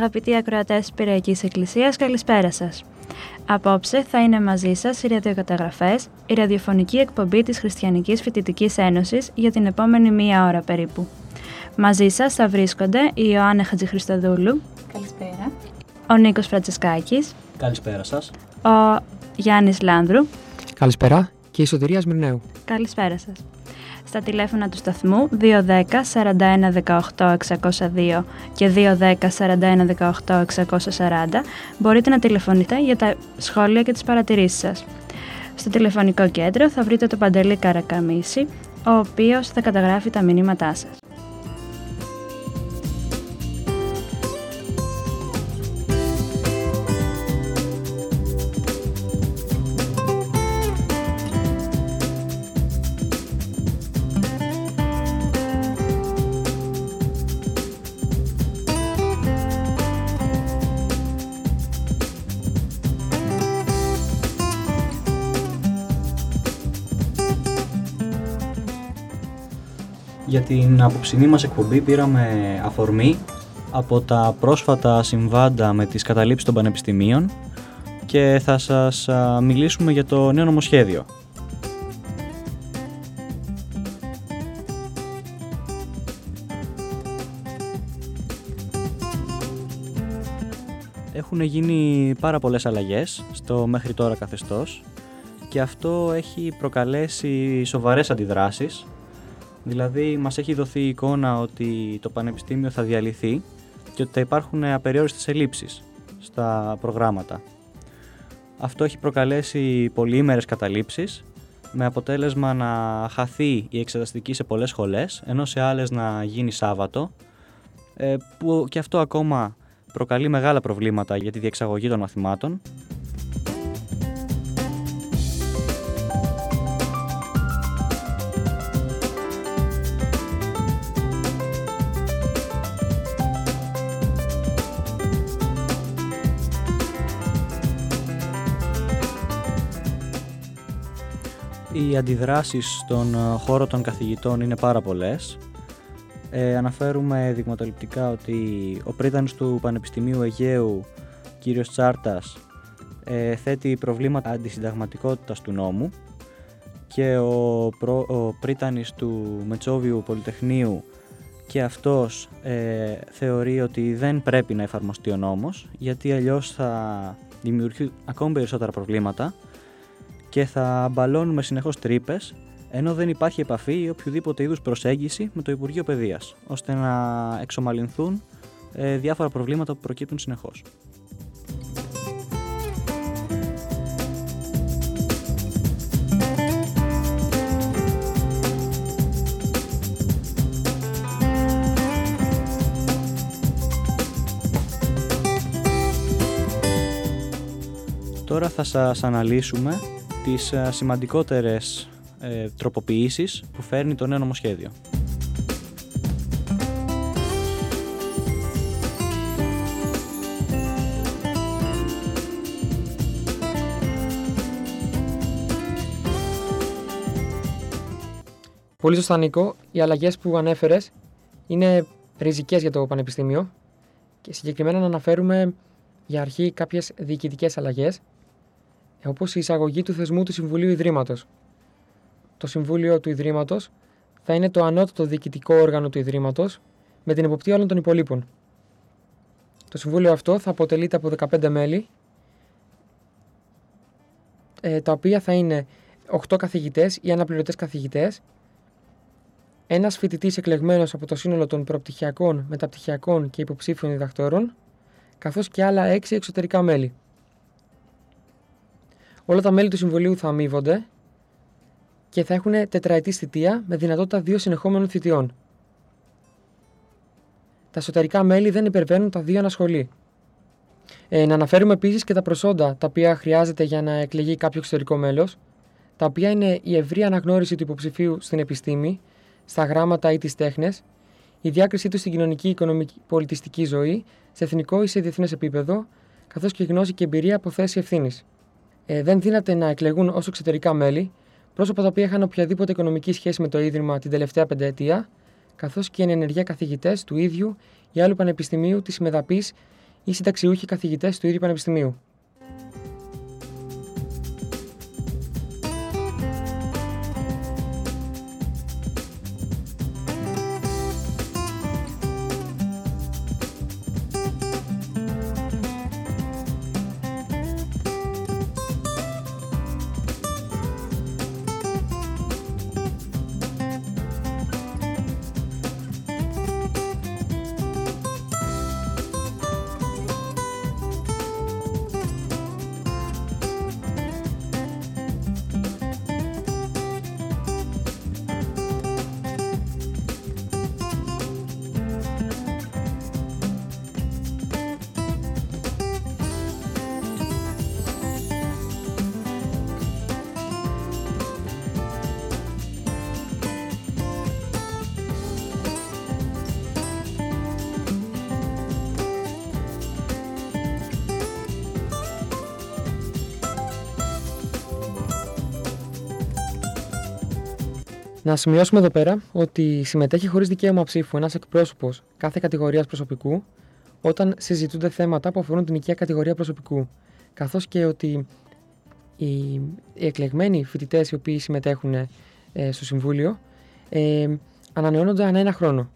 Αγαπητοί ακροατές της Πυριακής Εκκλησίας, καλησπέρα σας. Απόψε θα είναι μαζί σας οι ραδιοκαταγραφές, η ραδιοφωνική εκπομπή της Χριστιανικής Φοιτητικής Ένωσης για την επόμενη μία ώρα περίπου. Μαζί σας θα βρίσκονται η Ιωάννα Χατζηχριστοδούλου, Καλησπέρα. ο Νίκος Φρατσεσκάκης, Καλησπέρα σας. ο Γιάννης Λάνδρου. Καλησπέρα και η Σωτηρίας Μυρνέου. Καλησπέρα σας. Στα τηλέφωνα του σταθμού 210 41 18 602 και 210 41 18 640 μπορείτε να τηλεφωνείτε για τα σχόλια και τις παρατηρήσεις σας. Στο τηλεφωνικό κέντρο θα βρείτε το Παντελή Καρακαμίση, ο οποίος θα καταγράφει τα μηνύματά σας. Για την απόψινή μας εκπομπή πήραμε αφορμή από τα πρόσφατα συμβάντα με τις καταλήψεις των πανεπιστημίων και θα σας α, μιλήσουμε για το νέο νομοσχέδιο. Έχουν γίνει πάρα πολλές αλλαγές στο μέχρι τώρα καθεστώς και αυτό έχει προκαλέσει σοβαρές αντιδράσεις Δηλαδή μας έχει δοθεί η εικόνα ότι το πανεπιστήμιο θα διαλυθεί και ότι θα υπάρχουν απεριόριστες ελλείψεις στα προγράμματα. Αυτό έχει προκαλέσει πολυήμερες καταλήψεις με αποτέλεσμα να χαθεί η εξεταστική σε πολλές σχολές ενώ σε άλλες να γίνει Σάββατο ε, που και αυτό ακόμα προκαλεί μεγάλα προβλήματα για τη διεξαγωγή των μαθημάτων Οι αντιδράσεις στον ε, χώρο των καθηγητών είναι πάρα πολλές. Ε, αναφέρουμε δειγματοληπτικά ότι ο πρίτανης του Πανεπιστημίου Αιγαίου, κύριος Τσάρτας, ε, θέτει προβλήματα αντισυνταγματικότητας του νόμου και ο, προ, ο πρίτανης του Μετσόβιου Πολυτεχνείου και αυτός ε, θεωρεί ότι δεν πρέπει να εφαρμοστεί ο νόμος γιατί αλλιώς θα δημιουργεί ακόμη περισσότερα προβλήματα και θα μπαλώνουμε συνεχώς τρύπες, ενώ δεν υπάρχει επαφή ή οποιοδήποτε είδους προσέγγιση με το Υπουργείο Παιδείας, ώστε να εξομαλυνθούν ε, διάφορα προβλήματα που προκύπτουν συνεχώς. Τώρα θα σας αναλύσουμε τις ε, σημαντικότερες ε, τροποποιήσεις που φέρνει το νέο νομοσχέδιο. Πολύ σωστά, Νίκο. Οι αλλαγές που ανέφερες είναι ριζικές για το Πανεπιστήμιο και συγκεκριμένα να αναφέρουμε για αρχή κάποιες διοικητικές αλλαγές, όπως η εισαγωγή του θεσμού του Συμβουλίου Ιδρύματος. το Συμβούλιο του Ιδρύματος θα είναι το ανώτατο διοικητικό όργανο του Ιδρύματος με την εποπτεία όλων των υπολείπων. Το Συμβούλιο αυτό θα αποτελείται από 15 μέλη, ε, τα οποία θα είναι 8 καθηγητές ή αναπληρωτές καθηγητές, ένας φοιτητής εκλεγμένος από το σύνολο των προπτυχιακών, μεταπτυχιακών και υποψήφιων διδακτόρων, καθώς και άλλα 6 εξωτερικά μέλη. Όλα τα μέλη του Συμβουλίου θα αμείβονται και θα έχουν τετραετής θητεία με δυνατότητα δύο συνεχόμενων θητιών. Τα εσωτερικά μέλη δεν υπερβαίνουν τα δύο ανασχολή. Ε, να αναφέρουμε επίσης και τα προσόντα τα οποία χρειάζεται για να εκλεγεί κάποιο εξωτερικό μέλος, τα οποία είναι η ευρία αναγνώριση του υποψηφίου στην επιστήμη, στα γράμματα ή τις τέχνες, η διάκρισή τους στην κοινωνική, οικονομική, πολιτιστική ζωή, σε εθνικό ή σε διεθνές επίπεδο, καθώς και γνώση και εμπειρία από θέση ευθύνης. Ε, δεν δύναται να εκλεγούν ως εξωτερικά μέλη πρόσωπα τα οποία είχαν οποιαδήποτε οικονομική σχέση με το Ίδρυμα την τελευταία πενταετία, καθώς και εν ενεργεία καθηγητές του ίδιου ή άλλου πανεπιστημίου της Μεδαπή ή συνταξιούχοι καθηγητές του ίδιου πανεπιστημίου. Να σημειώσουμε εδώ πέρα ότι συμμετέχει χωρίς δικαίωμα ψήφου ένας εκπρόσωπος κάθε κατηγορίας προσωπικού όταν συζητούνται θέματα που αφορούν την οικία κατηγορία προσωπικού. Καθώς και ότι οι, οι εκλεγμένοι φοιτητές οι οποίοι συμμετέχουν ε, στο Συμβούλιο ε, ανανεώνονται ανά ένα χρόνο.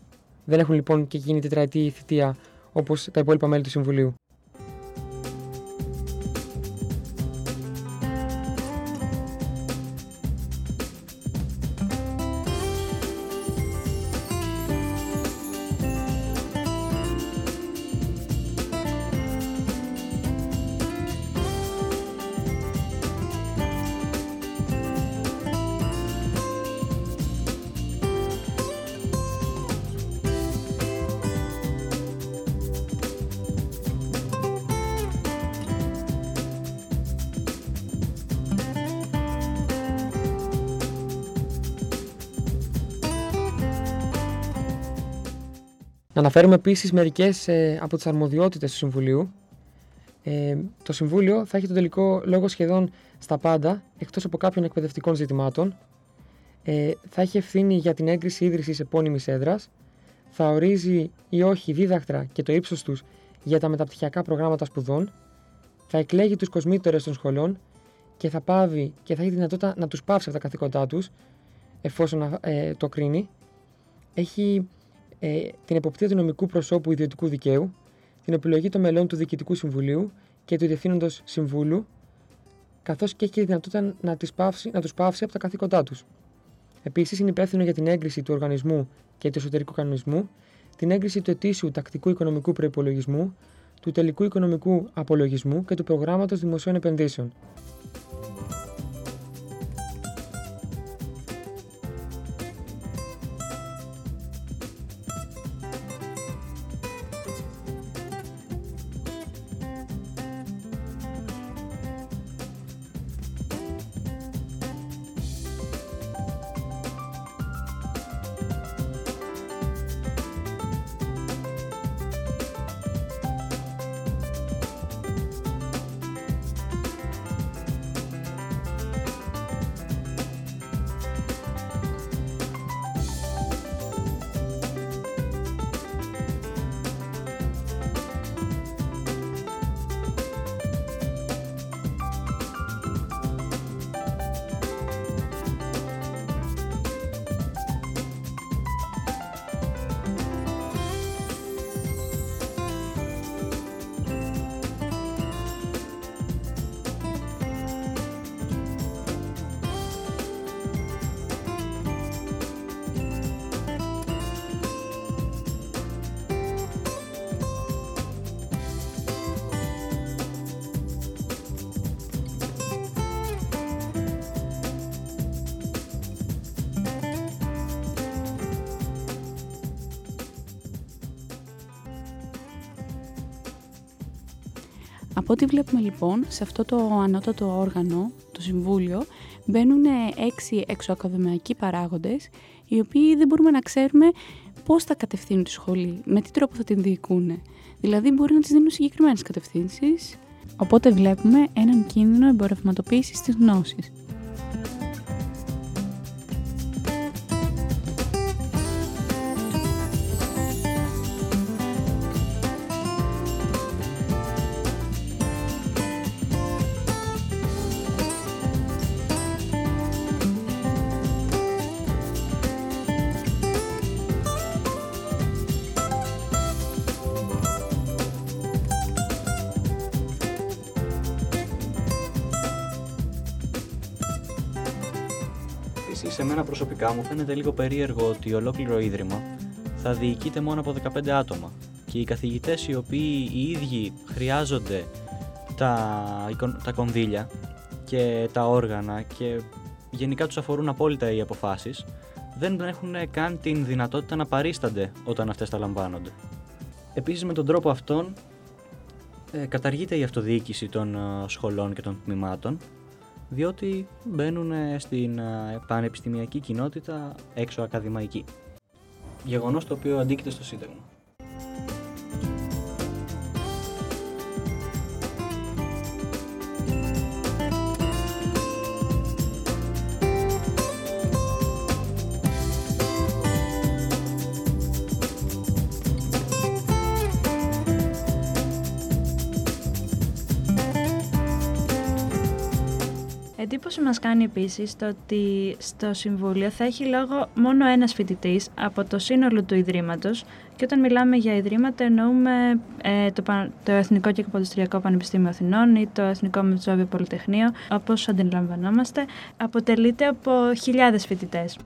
Δεν έχουν λοιπόν και γίνει τετραετή θητεία όπως τα υπόλοιπα μέλη του Συμβουλίου. Αναφέρουμε επίσης μερικές ε, από τις αρμοδιότητες του Συμβουλίου. Ε, το Συμβούλιο θα έχει τον τελικό λόγο σχεδόν στα πάντα, εκτός από κάποιων εκπαιδευτικών ζητημάτων. Ε, θα έχει ευθύνη για την έγκριση ίδρυσης επώνυμης έδρας. Θα ορίζει ή όχι δίδακτρα και το ύψος τους για τα μεταπτυχιακά προγράμματα σπουδών. Θα εκλέγει τους κοσμήτορε των σχολών και θα πάβει και θα έχει δυνατότητα να τους πάυσει από τα καθήκοντά τους, εφόσον ε, το κρίνει. Έχει ε, την εποπτεία του νομικού προσώπου ιδιωτικού δικαίου, την επιλογή των μελών του Διοικητικού Συμβουλίου και του Διευθύνοντος Συμβούλου, καθώς και έχει τη δυνατότητα να, τους πάυσει, να τους πάυσει από τα καθήκοντά τους. Επίσης, είναι υπεύθυνο για την έγκριση του οργανισμού και του εσωτερικού κανονισμού, την έγκριση του ετήσιου τακτικού οικονομικού προπολογισμού, του τελικού οικονομικού απολογισμού και του προγράμματος δημοσίων επενδύσεων. Από ό,τι βλέπουμε λοιπόν, σε αυτό το ανώτατο όργανο, το Συμβούλιο, μπαίνουν έξι εξωακαδημαϊκοί παράγοντες, οι οποίοι δεν μπορούμε να ξέρουμε πώς θα κατευθύνουν τη σχολή, με τι τρόπο θα την διοικούν. Δηλαδή μπορεί να τις δίνουν συγκεκριμένες κατευθύνσεις, οπότε βλέπουμε έναν κίνδυνο εμπορευματοποίησης της γνώσης. Επίση, σε μένα προσωπικά μου φαίνεται λίγο περίεργο ότι ολόκληρο ίδρυμα θα διοικείται μόνο από 15 άτομα και οι καθηγητές οι οποίοι οι ίδιοι χρειάζονται τα, τα κονδύλια και τα όργανα και γενικά τους αφορούν απόλυτα οι αποφάσεις δεν έχουν καν την δυνατότητα να παρίστανται όταν αυτές τα λαμβάνονται. Επίσης με τον τρόπο αυτόν ε, καταργείται η αυτοδιοίκηση των ε, σχολών και των τμήματων διότι μπαίνουν στην ε, πανεπιστημιακή κοινότητα έξω ακαδημαϊκή. Γεγονός το οποίο αντίκειται στο Σύνταγμα. Εντύπωση μας κάνει επίσης το ότι στο Συμβούλιο θα έχει λόγο μόνο ένας φοιτητής από το σύνολο του Ιδρύματος και όταν μιλάμε για Ιδρύματα εννοούμε ε, το, το Εθνικό και Καποδιστριακό Πανεπιστήμιο Αθηνών ή το Εθνικό Μετσόβιο Πολυτεχνείο, όπως αντιλαμβανόμαστε, αποτελείται από χιλιάδες φοιτητές.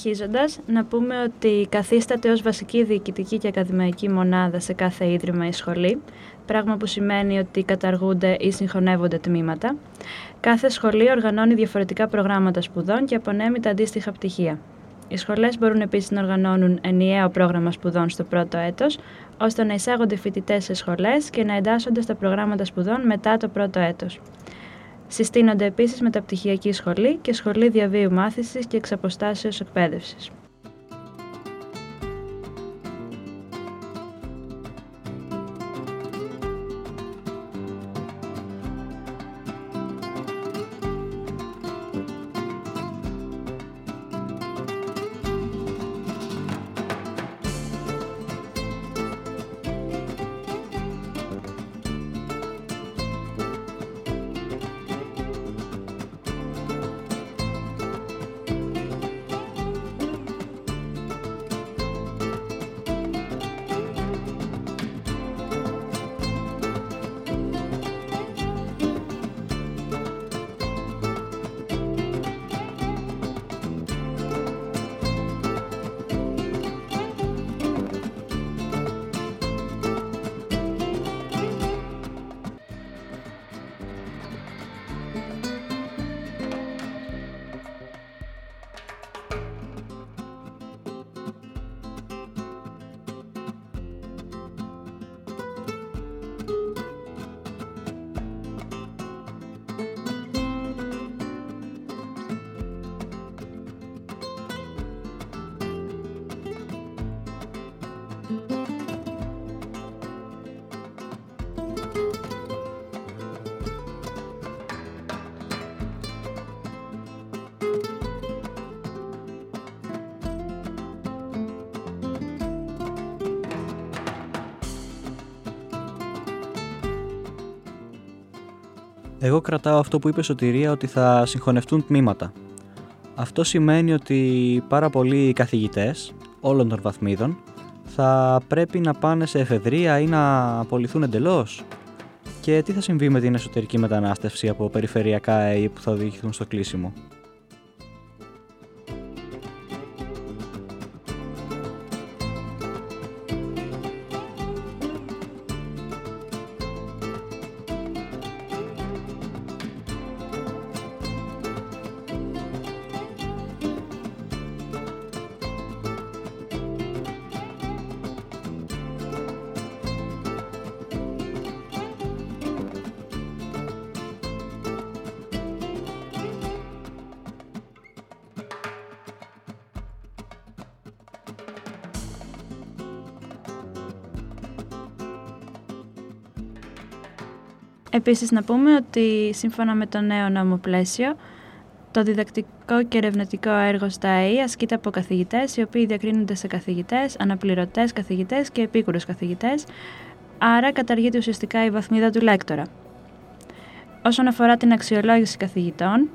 Συνεχίζοντας, να πούμε ότι καθίσταται ως βασική διοικητική και ακαδημαϊκή μονάδα σε κάθε ίδρυμα ή σχολή, πράγμα που σημαίνει ότι καταργούνται ή συγχωνεύονται τμήματα. Κάθε σχολή οργανώνει διαφορετικά προγράμματα σπουδών και απονέμει τα αντίστοιχα πτυχία. Οι σχολές μπορούν επίσης να οργανώνουν ενιαίο πρόγραμμα σπουδών στο πρώτο έτος, ώστε να εισάγονται φοιτητές σε σχολές και να εντάσσονται στα προγράμματα σπουδών μετά το πρώτο έτος. Συστήνονται επίσης μεταπτυχιακή σχολή και σχολή διαβίου μάθησης και εξαποστάσεως εκπαίδευσης. Εγώ κρατάω αυτό που είπε Σωτηρία ότι θα συγχωνευτούν τμήματα. Αυτό σημαίνει ότι πάρα πολλοί καθηγητές όλων των βαθμίδων θα πρέπει να πάνε σε εφεδρεία ή να απολυθούν εντελώς. Και τι θα συμβεί με την εσωτερική μετανάστευση από περιφερειακά ΑΕΗ που θα οδηγηθούν στο κλείσιμο; Επίσης να πούμε ότι σύμφωνα με το νέο νόμο πλαίσιο, το διδακτικό και ερευνητικό έργο στα ΑΕΗ ασκείται από καθηγητές, οι οποίοι διακρίνονται σε καθηγητές, αναπληρωτές καθηγητές και επίκουρους καθηγητές, άρα καταργείται ουσιαστικά η βαθμίδα του λέκτορα. Όσον αφορά την αξιολόγηση καθηγητών,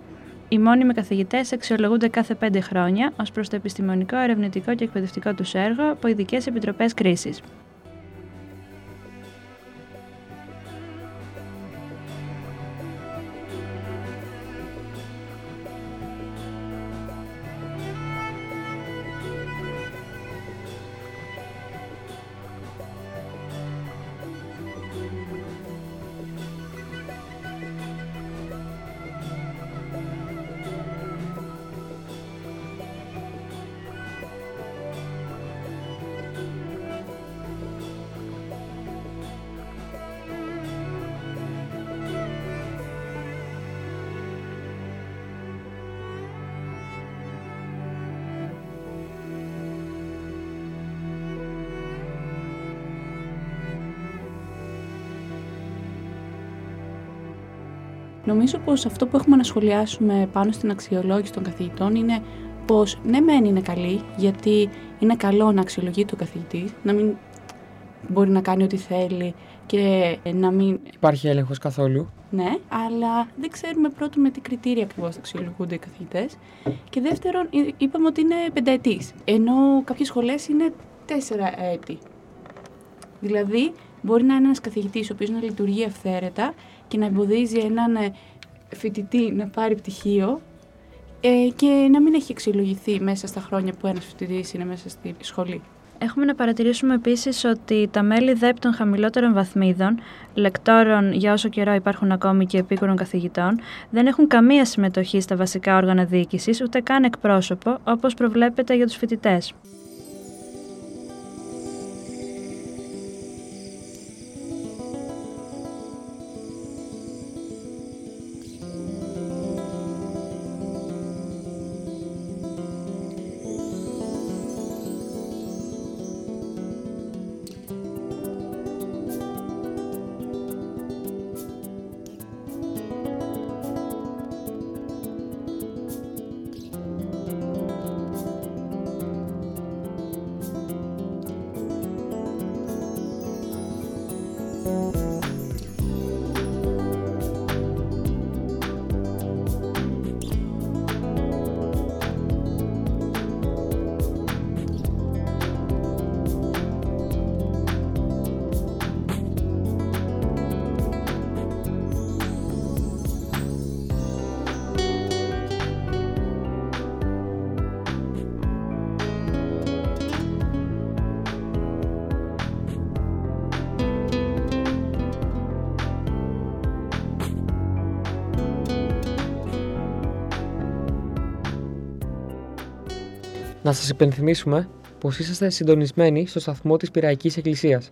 οι μόνιμοι καθηγητές αξιολογούνται κάθε πέντε χρόνια ως προς το επιστημονικό, ερευνητικό και εκπαιδευτικό τους έργο από ειδικές επιτροπές κρίσης. Νομίζω πως αυτό που έχουμε να σχολιάσουμε πάνω στην αξιολόγηση των καθηγητών είναι πως ναι μεν είναι καλή, γιατί είναι καλό να αξιολογεί τον καθηγητής, να μην μπορεί να κάνει ό,τι θέλει και να μην... Υπάρχει έλεγχος καθόλου. Ναι, αλλά δεν ξέρουμε πρώτον με τι κριτήρια ακριβώς αξιολογούνται οι καθηγητές. Και δεύτερον, είπαμε ότι είναι πενταετής. Ενώ κάποιες σχολές είναι τέσσερα έτη. Δηλαδή, μπορεί να είναι ένας καθηγητής ο οποίος να λειτουργεί ευθέρετα και να εμποδίζει έναν ε, φοιτητή να πάρει πτυχίο ε, και να μην έχει αξιολογηθεί μέσα στα χρόνια που ένας φοιτητής είναι μέσα στη σχολή. Έχουμε να παρατηρήσουμε επίσης ότι τα μέλη ΔΕΠ των χαμηλότερων βαθμίδων, λεκτόρων για όσο καιρό υπάρχουν ακόμη και επίκουρων καθηγητών, δεν έχουν καμία συμμετοχή στα βασικά όργανα διοίκησης, ούτε καν εκπρόσωπο, όπως προβλέπεται για τους φοιτητές. Να σας υπενθυμίσουμε πως είσαστε συντονισμένοι στο σταθμό της Πυραϊκής Εκκλησίας.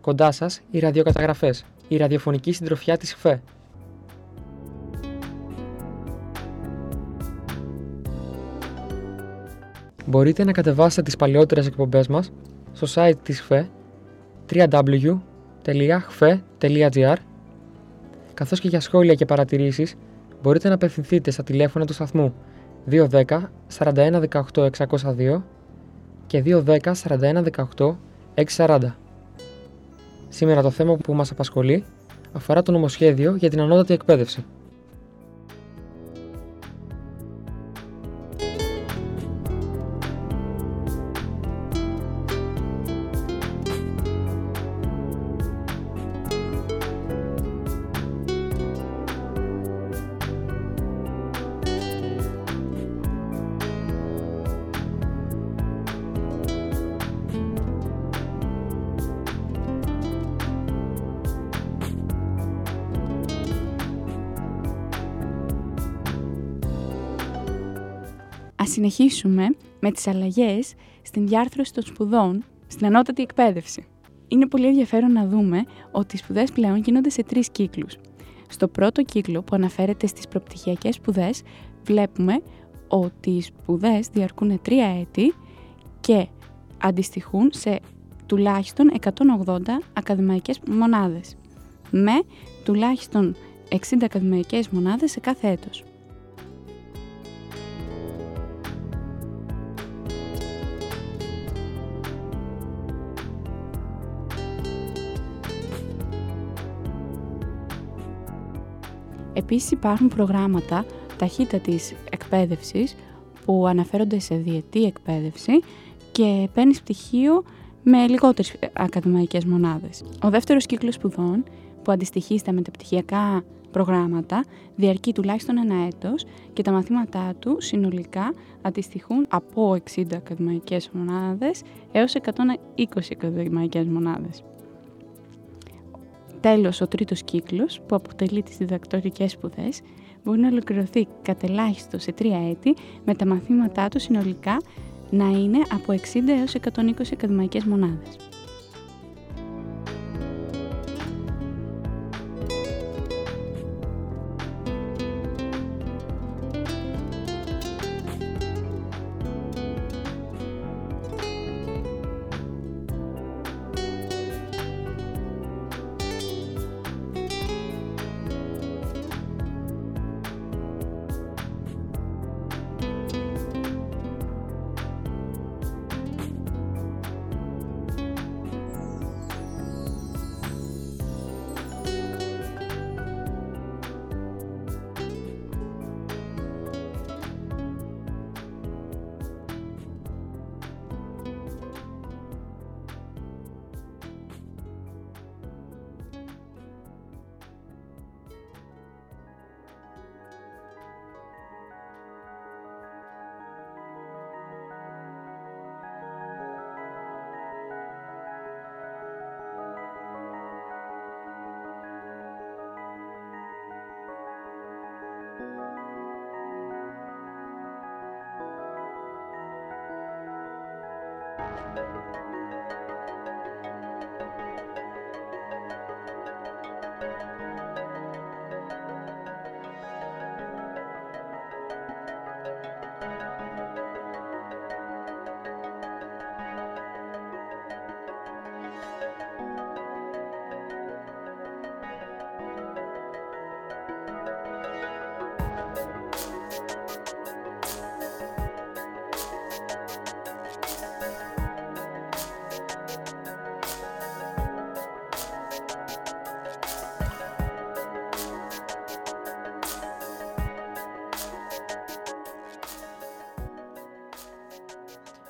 Κοντά σας οι ραδιοκαταγραφές, η ραδιοφωνική συντροφιά της ΦΕ. Μπορείτε να κατεβάσετε τις παλαιότερες εκπομπές μας στο site της ΦΕ www.hfe.gr καθώς και για σχόλια και παρατηρήσεις μπορείτε να απευθυνθείτε στα τηλέφωνα του σταθμού 210 41 18 602 και 210 41 18 640. Σήμερα το θέμα που μας απασχολεί αφορά το νομοσχέδιο για την ανώτατη εκπαίδευση. Συνεχίσουμε με τις αλλαγές στην διάρθρωση των σπουδών στην ανώτατη εκπαίδευση. Είναι πολύ ενδιαφέρον να δούμε ότι οι σπουδές πλέον γίνονται σε τρεις κύκλους. Στο πρώτο κύκλο που αναφέρεται στις προπτυχιακές σπουδές βλέπουμε ότι οι σπουδές διαρκούν τρία έτη και αντιστοιχούν σε τουλάχιστον 180 ακαδημαϊκές μονάδες με τουλάχιστον 60 ακαδημαϊκές μονάδες σε κάθε έτος. Επίσης υπάρχουν προγράμματα ταχύτατης εκπαίδευσης που αναφέρονται σε διετή εκπαίδευση και παίρνει πτυχίο με λιγότερες ακαδημαϊκές μονάδες. Ο δεύτερος κύκλος σπουδών που αντιστοιχεί στα μεταπτυχιακά προγράμματα διαρκεί τουλάχιστον ένα έτος και τα μαθήματά του συνολικά αντιστοιχούν από 60 ακαδημαϊκές μονάδες έως 120 ακαδημαϊκές μονάδες. Τέλος, ο τρίτος κύκλος, που αποτελεί τις διδακτορικές σπουδές, μπορεί να ολοκληρωθεί κατελάχιστο σε τρία έτη, με τα μαθήματά του συνολικά να είναι από 60 έως 120 ακαδημαϊκές μονάδες.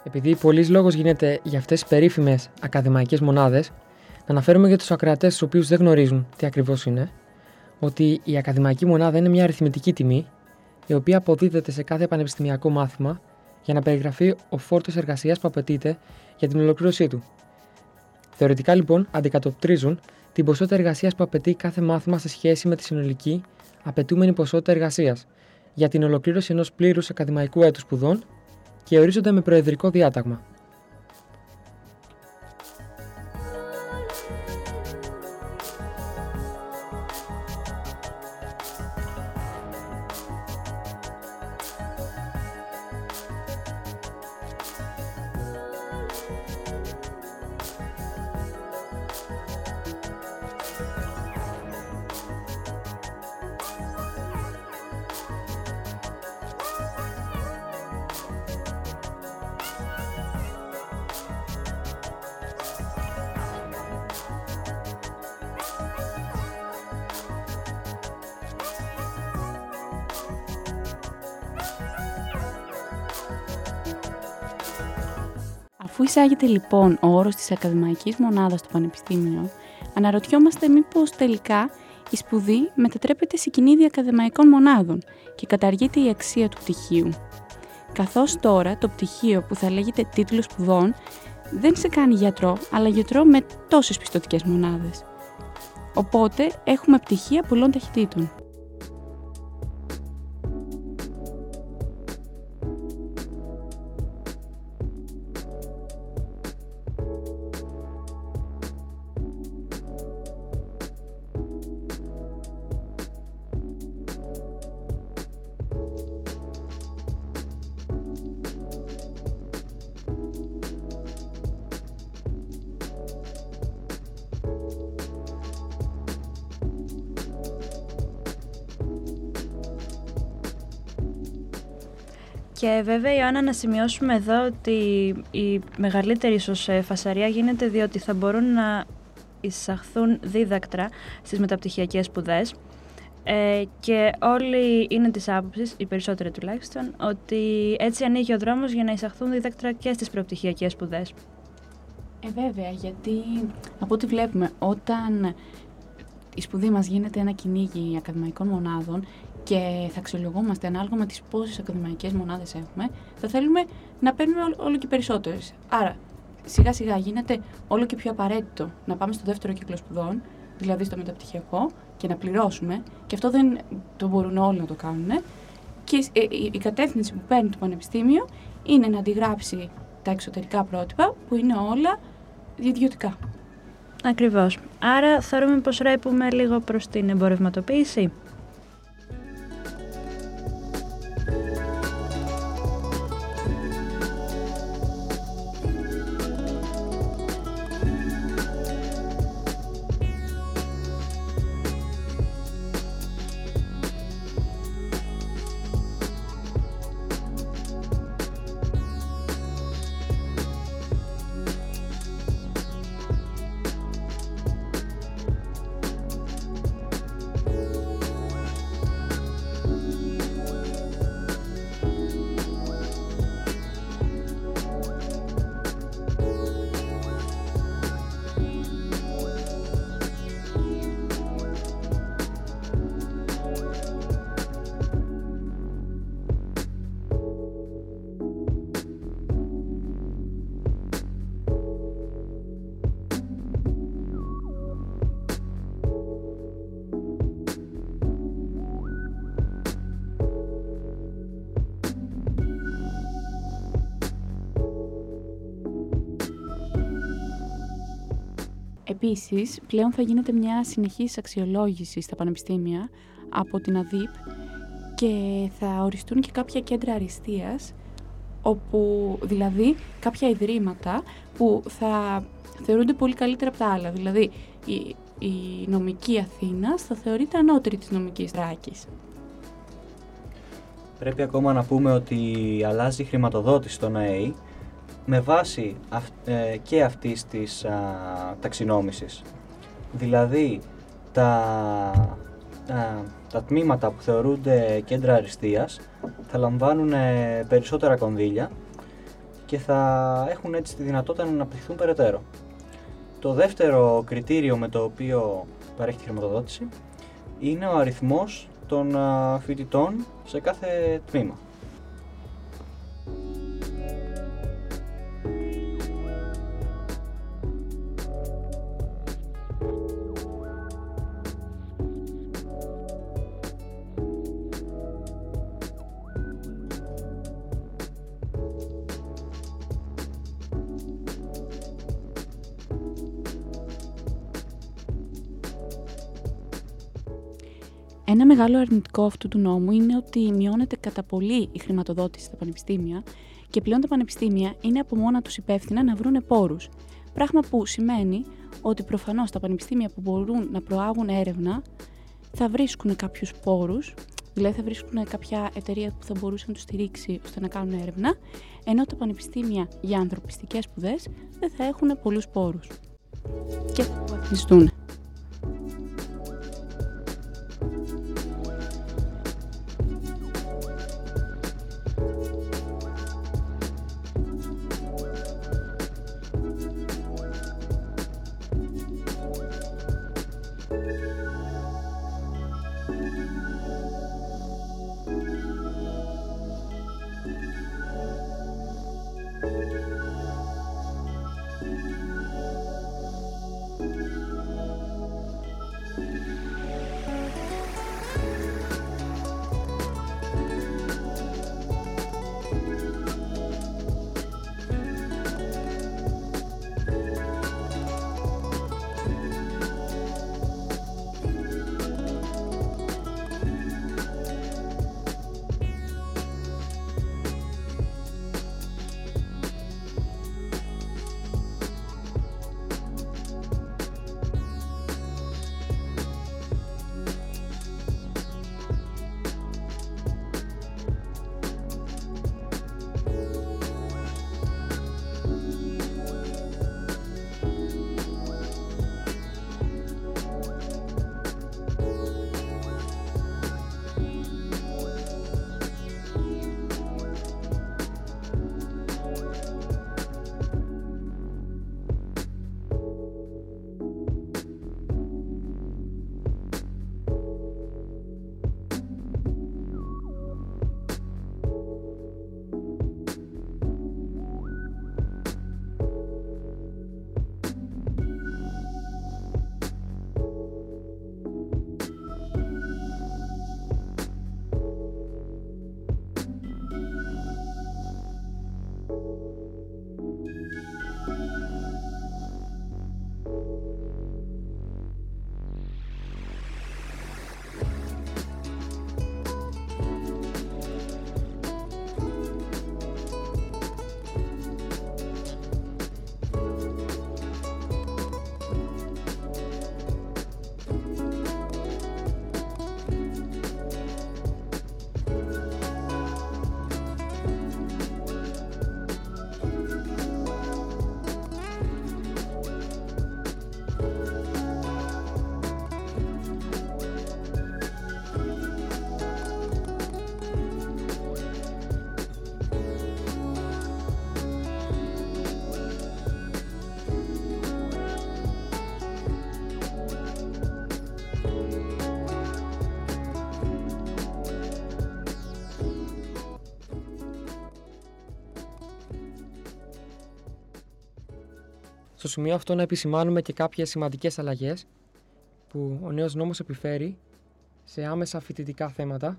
Επειδή πολλής λόγος γίνεται για αυτές τις περίφημες ακαδημαϊκές μονάδες, να αναφέρουμε για τους ακροατές τους οποίους δεν γνωρίζουν τι ακριβώς είναι, ότι η ακαδημαϊκή μονάδα είναι μια αριθμητική τιμή, η οποία αποδίδεται σε κάθε πανεπιστημιακό μάθημα για να περιγραφεί ο φόρτος εργασίας που απαιτείται για την ολοκλήρωσή του. Θεωρητικά λοιπόν αντικατοπτρίζουν την ποσότητα εργασίας που απαιτεί κάθε μάθημα σε σχέση με τη συνολική απαιτούμενη ποσότητα εργασίας για την ολοκλήρωση ενός πλήρους ακαδημαϊκού έτους σπουδών και ορίζονται με προεδρικό διάταγμα. Εισάγεται λοιπόν ο όρος της ακαδημαϊκής μονάδας στο Πανεπιστήμιο, αναρωτιόμαστε μήπως τελικά η σπουδή μετατρέπεται σε κινήδια ακαδημαϊκών μονάδων και καταργείται η αξία του πτυχίου. Καθώς τώρα το πτυχίο που θα λέγεται τίτλος σπουδών δεν σε κάνει γιατρό, αλλά γιατρό με τόσες πιστοτικές μονάδες. Οπότε έχουμε πτυχία πολλών ταχυτήτων. Βέβαια, Ιωάννα, να σημειώσουμε εδώ ότι η μεγαλύτερη ίσως ε, φασαρία γίνεται διότι θα μπορούν να εισαχθούν δίδακτρα στις μεταπτυχιακές σπουδές. Ε, και όλοι είναι της άποψης, οι περισσότεροι τουλάχιστον, ότι έτσι ανοίγει ο δρόμος για να εισαχθούν δίδακτρα και στις προπτυχιακές σπουδές. Ε, βέβαια, γιατί από ό,τι βλέπουμε, όταν η σπουδή μας γίνεται ένα κυνήγι ακαδημαϊκών μονάδων, και θα αξιολογούμαστε ανάλογα με τις πόσες ακαδημαϊκές μονάδες έχουμε, θα θέλουμε να παίρνουμε όλο και περισσότερες. Άρα, σιγά σιγά γίνεται όλο και πιο απαραίτητο να πάμε στο δεύτερο κύκλο σπουδών, δηλαδή στο μεταπτυχιακό, και να πληρώσουμε. Και αυτό δεν το μπορούν όλοι να το κάνουν. Και ε, η κατεύθυνση που παίρνει το Πανεπιστήμιο είναι να αντιγράψει τα εξωτερικά πρότυπα, που είναι όλα ιδιωτικά. Ακριβώς. Άρα θεωρούμε πως ρέπουμε λίγο προς την εμπορευματοποίηση; Επίσης, πλέον θα γίνεται μια συνεχής αξιολόγηση στα πανεπιστήμια από την ΑΔΥΠ και θα οριστούν και κάποια κέντρα αριστείας, όπου δηλαδή κάποια ιδρύματα που θα θεωρούνται πολύ καλύτερα από τα άλλα. Δηλαδή, η, η νομική Αθήνα θα θεωρείται ανώτερη της νομικής Ράκης. Πρέπει ακόμα να πούμε ότι αλλάζει η χρηματοδότηση στον ΑΕΗ με βάση ε, και αυτής της α, ταξινόμησης. Δηλαδή, τα, τα τμήματα που θεωρούνται κέντρα αριστείας θα λαμβάνουν ε, περισσότερα κονδύλια και θα έχουν έτσι τη δυνατότητα να αναπτυχθούν περαιτέρω. Το δεύτερο κριτήριο με το οποίο παρέχει τη χρηματοδότηση είναι ο αριθμός των φοιτητών σε κάθε τμήμα. Μεγάλο αρνητικό αυτού του νόμου είναι ότι μειώνεται κατά πολύ η χρηματοδότηση στα πανεπιστήμια και πλέον τα πανεπιστήμια είναι από μόνα τους υπεύθυνα να βρουν πόρους. Πράγμα που σημαίνει ότι προφανώς τα πανεπιστήμια που μπορούν να προάγουν έρευνα θα βρίσκουν κάποιους πόρους, δηλαδή θα βρίσκουν κάποια εταιρεία που θα μπορούσε να τους στηρίξει ώστε να κάνουν έρευνα, ενώ τα πανεπιστήμια για ανθρωπιστικές σπουδές δεν θα έχουν πολλούς πόρους. Και θα βαθμιστούν. Σημείο αυτό να επισημάνουμε και κάποιες σημαντικές αλλαγές που ο νέος νόμος επιφέρει σε άμεσα φοιτητικά θέματα,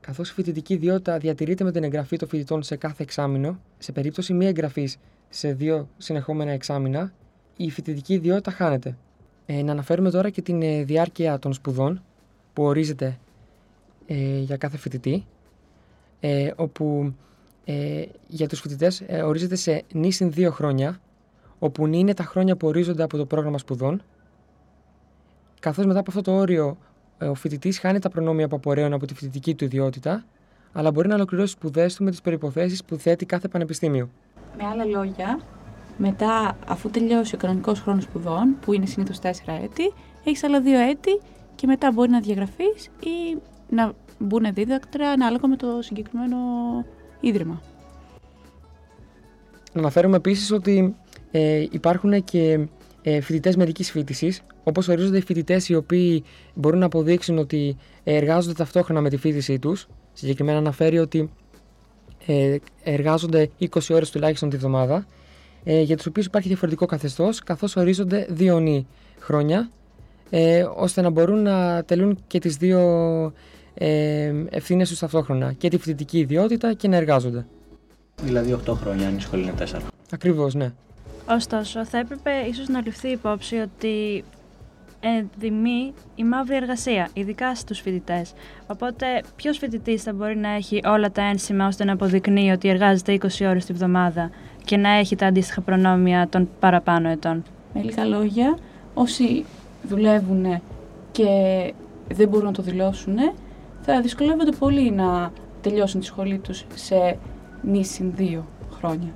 καθώς η φοιτητική ιδιότητα διατηρείται με την εγγραφή των φοιτητών σε κάθε εξάμεινο, σε περίπτωση μη εγγραφής σε δύο συνεχόμενα εξάμεινα, η φοιτητική ιδιότητα χάνεται. Ε, να αναφέρουμε τώρα και την ε, διάρκεια των σπουδών που ορίζεται ε, για κάθε φοιτητή, ε, όπου ε, για τους φοιτητές ε, ορίζεται σε νη συν δύο χρόνια, όπου νη είναι τα χρόνια που ορίζονται από το πρόγραμμα σπουδών, καθώς μετά από αυτό το όριο ε, ο φοιτητής χάνει τα προνόμια που απορρέουν από τη φοιτητική του ιδιότητα, αλλά μπορεί να ολοκληρώσει τι σπουδές του με τις προποθέσει που θέτει κάθε πανεπιστήμιο. Με άλλα λόγια, μετά, αφού τελειώσει ο κανονικός χρόνος σπουδών, που είναι συνήθως 4 έτη, έχεις άλλα 2 έτη και μετά μπορεί να διαγραφείς ή να μπουν δίδακτρα ανάλογα με το συγκεκριμένο ίδρυμα. Να αναφέρουμε επίσης ότι ε, υπάρχουν και ε, φοιτητές μερικής φοιτηση, όπως ορίζονται οι φοιτητές οι οποίοι μπορούν να αποδείξουν ότι εργάζονται ταυτόχρονα με τη φοιτησή τους. Συγκεκριμένα αναφέρει ότι ε, εργάζονται 20 ώρες τουλάχιστον τη βδομάδα, ε, για τους οποίους υπάρχει διαφορετικό καθεστώς, καθώς ορίζονται δύο νη χρόνια, ε, ώστε να μπορούν να τελούν και τις δύο ε, ευθύνες τους ταυτόχρονα, και τη φοιτητική ιδιότητα και να εργάζονται. Δηλαδή 8 χρόνια, αν η σχολή είναι 4. Ακριβώς, ναι. Ωστόσο, θα έπρεπε ίσως να ληφθεί υπόψη ότι ενδημεί η μαύρη εργασία, ειδικά στους φοιτητές. Οπότε, ποιος φοιτητής θα μπορεί να έχει όλα τα ένσημα ώστε να αποδεικνύει ότι εργάζεται 20 ώρες τη βδομάδα και να έχει τα αντίστοιχα προνόμια των παραπάνω ετών; Με λίγα λόγια, όσοι δουλεύουν και δεν μπορούν να το δηλώσουν, θα δυσκολεύονται πολύ να τελειώσουν τη σχολή τους σε νη συν δύο χρόνια.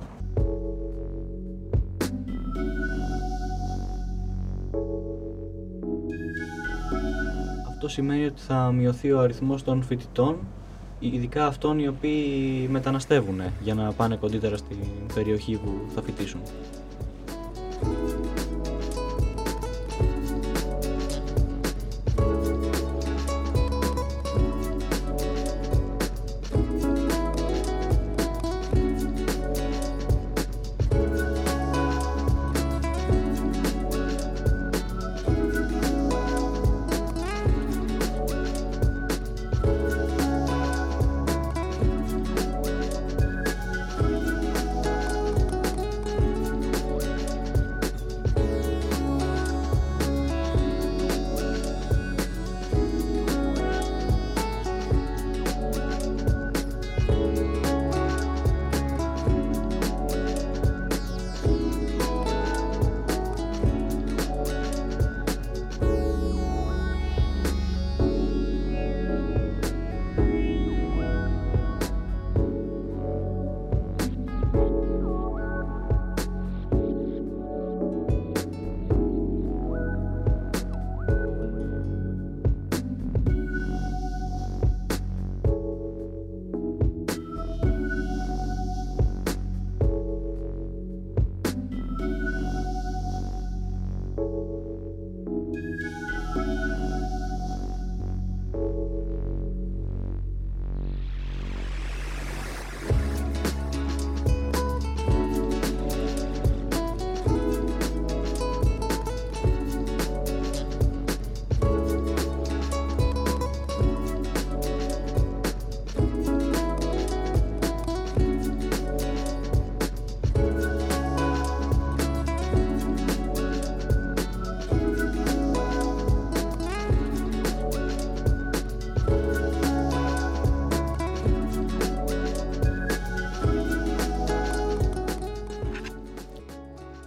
Αυτό σημαίνει ότι θα μειωθεί ο αριθμός των φοιτητών, ειδικά αυτών οι οποίοι μεταναστεύουν για να πάνε κοντύτερα στην περιοχή που θα φοιτήσουν.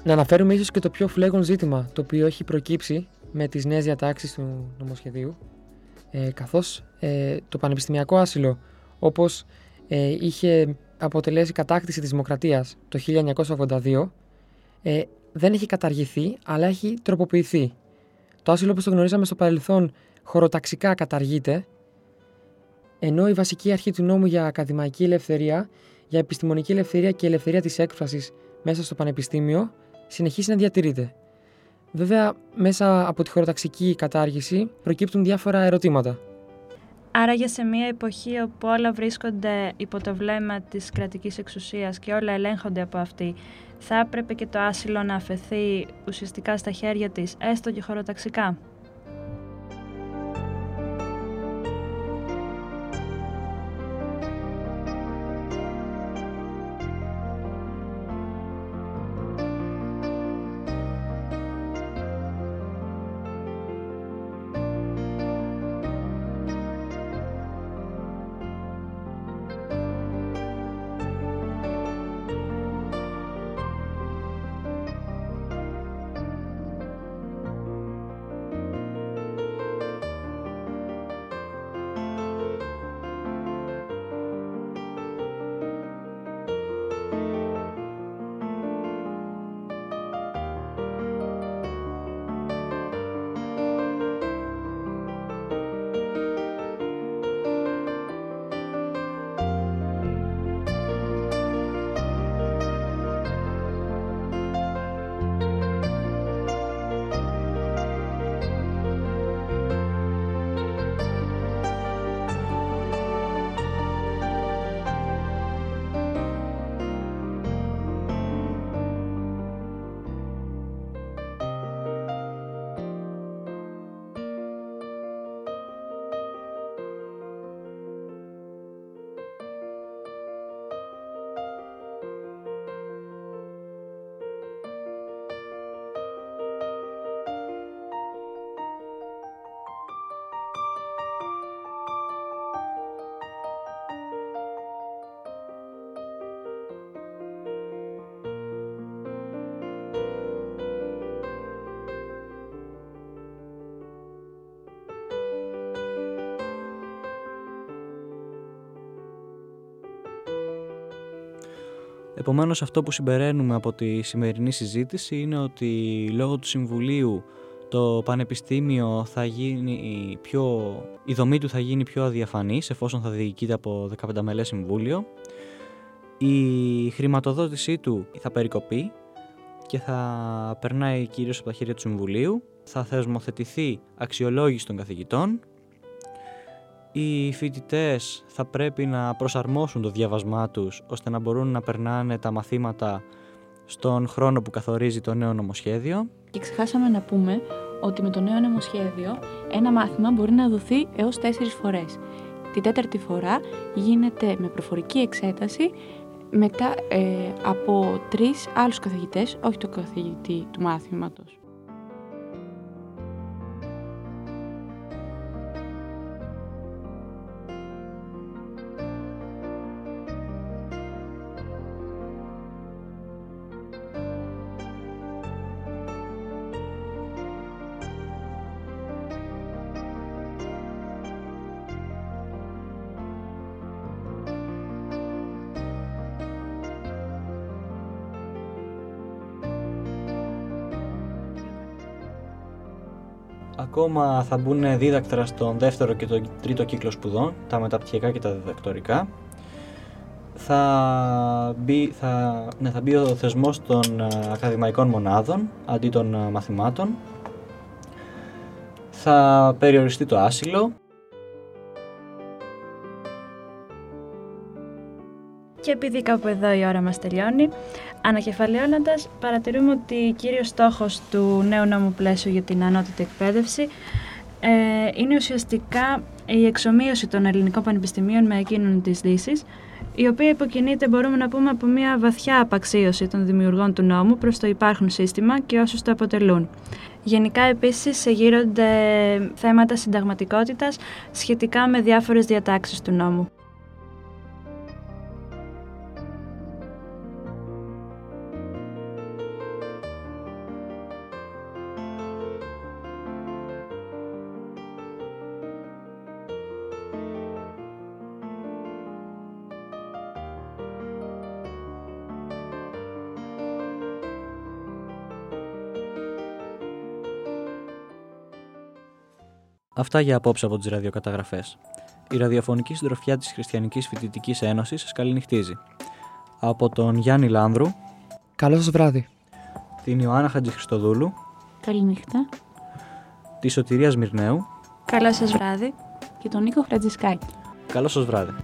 Να αναφέρουμε ίσως και το πιο φλέγον ζήτημα το οποίο έχει προκύψει με τις νέες διατάξεις του νομοσχεδίου ε, καθώς ε, το πανεπιστημιακό άσυλο όπως ε, είχε αποτελέσει κατάκτηση της δημοκρατίας το 1982 ε, δεν έχει καταργηθεί αλλά έχει τροποποιηθεί. Το άσυλο όπως το γνωρίζαμε στο παρελθόν χωροταξικά καταργείται ενώ η βασική αρχή του νόμου για ακαδημαϊκή ελευθερία, για επιστημονική ελευθερία και ελευθερία της έκφρασης μέσα στο πανεπιστήμιο συνεχίσει να διατηρείται. Βέβαια, μέσα από τη χωροταξική κατάργηση προκύπτουν διάφορα ερωτήματα. Άραγε σε μια εποχή όπου όλα βρίσκονται υπό το βλέμμα της κρατικής εξουσίας και όλα ελέγχονται από αυτή, θα έπρεπε και το άσυλο να αφαιθεί ουσιαστικά στα χέρια της, έστω και χωροταξικά; Επομένως αυτό που συμπεραίνουμε από τη σημερινή συζήτηση είναι ότι λόγω του Συμβουλίου το Πανεπιστήμιο θα γίνει πιο... η δομή του θα γίνει πιο αδιαφανής εφόσον θα διοικείται από 15 μελές συμβούλιο. Η χρηματοδότησή του θα περικοπεί και θα περνάει κυρίως από τα χέρια του Συμβουλίου. Θα θεσμοθετηθεί αξιολόγηση των καθηγητών οι φοιτητές θα πρέπει να προσαρμόσουν το διάβασμά τους ώστε να μπορούν να περνάνε τα μαθήματα στον χρόνο που καθορίζει το νέο νομοσχέδιο. Και ξεχάσαμε να πούμε ότι με το νέο νομοσχέδιο ένα μάθημα μπορεί να δοθεί έως τέσσερις φορές. Την τέταρτη φορά γίνεται με προφορική εξέταση μετά ε, από τρεις άλλους καθηγητές, όχι το καθηγητή του μάθηματος. Ακόμα θα μπουν δίδακτρα στον δεύτερο και τον τρίτο κύκλο σπουδών, τα μεταπτυχιακά και τα διδακτορικά. Θα μπει, θα, ναι, θα μπει ο θεσμός των ε, ακαδημαϊκών μονάδων αντί των ε, μαθημάτων. Θα περιοριστεί το άσυλο. Επειδή κάπου εδώ η ώρα μας τελειώνει, ανακεφαλαιώνοντας παρατηρούμε ότι κύριος στόχος του νέου νόμου πλαίσιου για την ανώτατη εκπαίδευση ε, είναι ουσιαστικά η εξομοίωση των ελληνικών πανεπιστημίων με εκείνων της Δύσης, η οποία υποκινείται, μπορούμε να πούμε, από μια βαθιά απαξίωση των δημιουργών του νόμου προς το υπάρχον σύστημα και όσους το αποτελούν. Γενικά, επίσης, γύρονται θέματα συνταγματικότητας σχετικά με διάφορες διατάξεις του νόμου. Αυτά για απόψε από τις ραδιοκαταγραφές. Η ραδιοφωνική συντροφιά της Χριστιανικής Φοιτητικής Ένωσης σας καληνυχτίζει. Από τον Γιάννη Λάνδρου. Καλό σας βράδυ. Την Ιωάννα Χατζηχριστοδούλου. Καληνύχτα. Τη Σωτηρία Μυρναίου. Καλό σας βράδυ. και τον Νίκο Χρατζισκάκη. Καλό σας βράδυ.